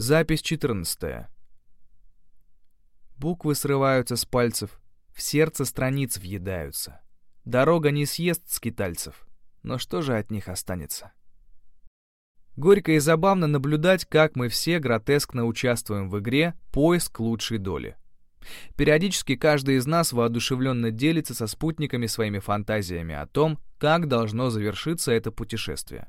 Запись 14. Буквы срываются с пальцев, в сердце страниц въедаются. Дорога не съест скитальцев, но что же от них останется? Горько и забавно наблюдать, как мы все гротескно участвуем в игре «Поиск лучшей доли». Периодически каждый из нас воодушевленно делится со спутниками своими фантазиями о том, как должно завершиться это путешествие.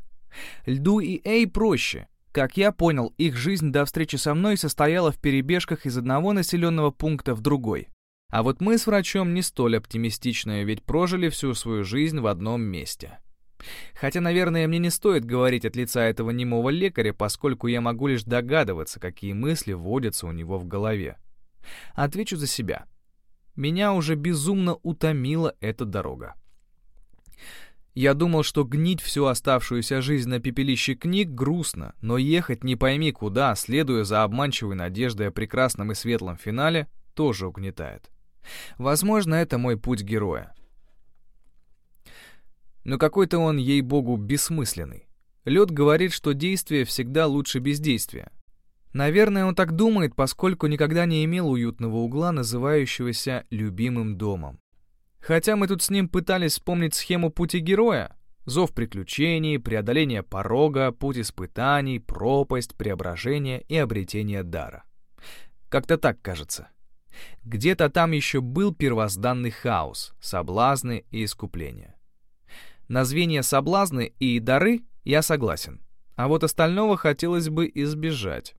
Льду и Эй проще. Как я понял, их жизнь до встречи со мной состояла в перебежках из одного населенного пункта в другой. А вот мы с врачом не столь оптимистичны, ведь прожили всю свою жизнь в одном месте. Хотя, наверное, мне не стоит говорить от лица этого немого лекаря, поскольку я могу лишь догадываться, какие мысли водятся у него в голове. Отвечу за себя. Меня уже безумно утомила эта дорога. Я думал, что гнить всю оставшуюся жизнь на пепелище книг грустно, но ехать не пойми куда, следуя за обманчивой надеждой о прекрасном и светлом финале, тоже угнетает. Возможно, это мой путь героя но какой-то он, ей-богу, бессмысленный. Лед говорит, что действие всегда лучше бездействия. Наверное, он так думает, поскольку никогда не имел уютного угла, называющегося «любимым домом». Хотя мы тут с ним пытались вспомнить схему пути героя. Зов приключений, преодоление порога, путь испытаний, пропасть, преображение и обретение дара. Как-то так кажется. Где-то там еще был первозданный хаос, соблазны и искупления. На звенья соблазны и дары я согласен. А вот остального хотелось бы избежать.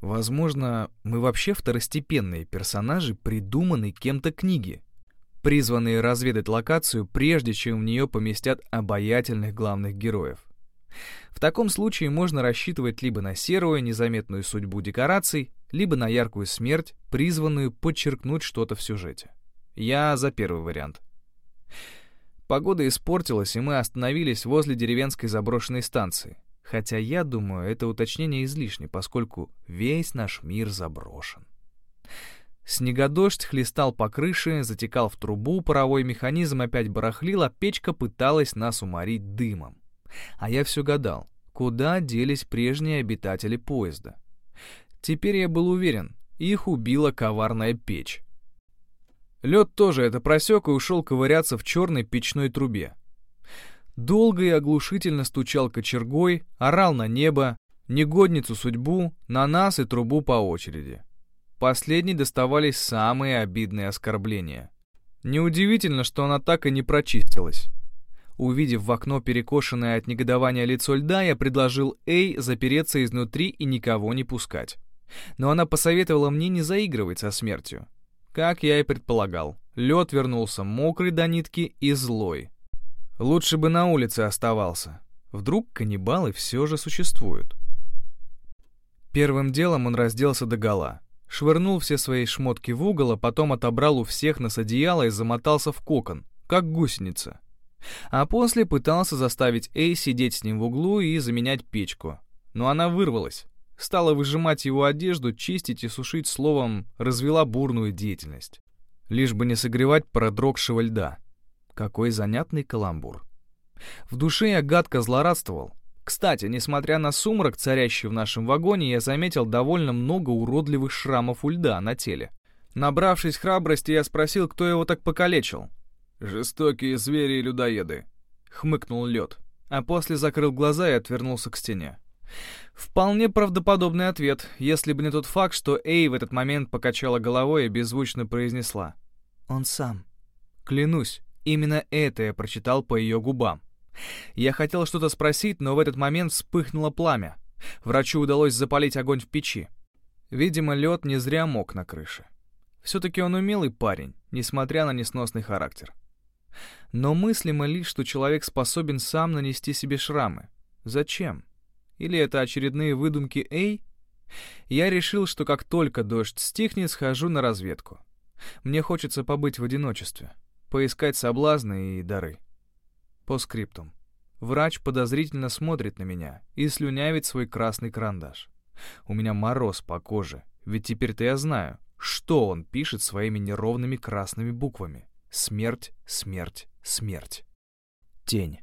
Возможно, мы вообще второстепенные персонажи, придуманной кем-то книги, призванные разведать локацию, прежде чем в нее поместят обаятельных главных героев. В таком случае можно рассчитывать либо на серую, незаметную судьбу декораций, либо на яркую смерть, призванную подчеркнуть что-то в сюжете. Я за первый вариант. Погода испортилась, и мы остановились возле деревенской заброшенной станции. Хотя я думаю, это уточнение излишне, поскольку весь наш мир заброшен. Снегодождь хлестал по крыше, затекал в трубу, паровой механизм опять барахлил, а печка пыталась нас уморить дымом. А я все гадал, куда делись прежние обитатели поезда. Теперь я был уверен, их убила коварная печь. Лед тоже это просек и ушел ковыряться в черной печной трубе. Долго и оглушительно стучал кочергой, орал на небо, негодницу судьбу, на нас и трубу по очереди. Последней доставались самые обидные оскорбления. Неудивительно, что она так и не прочистилась. Увидев в окно перекошенное от негодования лицо льда, я предложил Эй запереться изнутри и никого не пускать. Но она посоветовала мне не заигрывать со смертью. Как я и предполагал, лед вернулся мокрый до нитки и злой. Лучше бы на улице оставался. Вдруг каннибалы все же существуют. Первым делом он разделся до гола. Швырнул все свои шмотки в угол, а потом отобрал у всех нас одеяло и замотался в кокон, как гусеница. А после пытался заставить Эй сидеть с ним в углу и заменять печку. Но она вырвалась. Стала выжимать его одежду, чистить и сушить, словом, развела бурную деятельность. Лишь бы не согревать продрогшего льда. Какой занятный каламбур. В душе я гадко злорадствовал. Кстати, несмотря на сумрак, царящий в нашем вагоне, я заметил довольно много уродливых шрамов у льда на теле. Набравшись храбрости, я спросил, кто его так покалечил. «Жестокие звери и людоеды», — хмыкнул лед, а после закрыл глаза и отвернулся к стене. Вполне правдоподобный ответ, если бы не тот факт, что Эй в этот момент покачала головой и беззвучно произнесла. «Он сам». Клянусь, именно это я прочитал по ее губам. Я хотел что-то спросить, но в этот момент вспыхнуло пламя. Врачу удалось запалить огонь в печи. Видимо, лед не зря мог на крыше. Все-таки он умелый парень, несмотря на несносный характер. Но мыслимо ли, что человек способен сам нанести себе шрамы? Зачем? Или это очередные выдумки Эй? Я решил, что как только дождь стихнет, схожу на разведку. Мне хочется побыть в одиночестве, поискать соблазны и дары. По скриптум. Врач подозрительно смотрит на меня и слюнявит свой красный карандаш. У меня мороз по коже, ведь теперь-то я знаю, что он пишет своими неровными красными буквами. Смерть, смерть, смерть. Тень.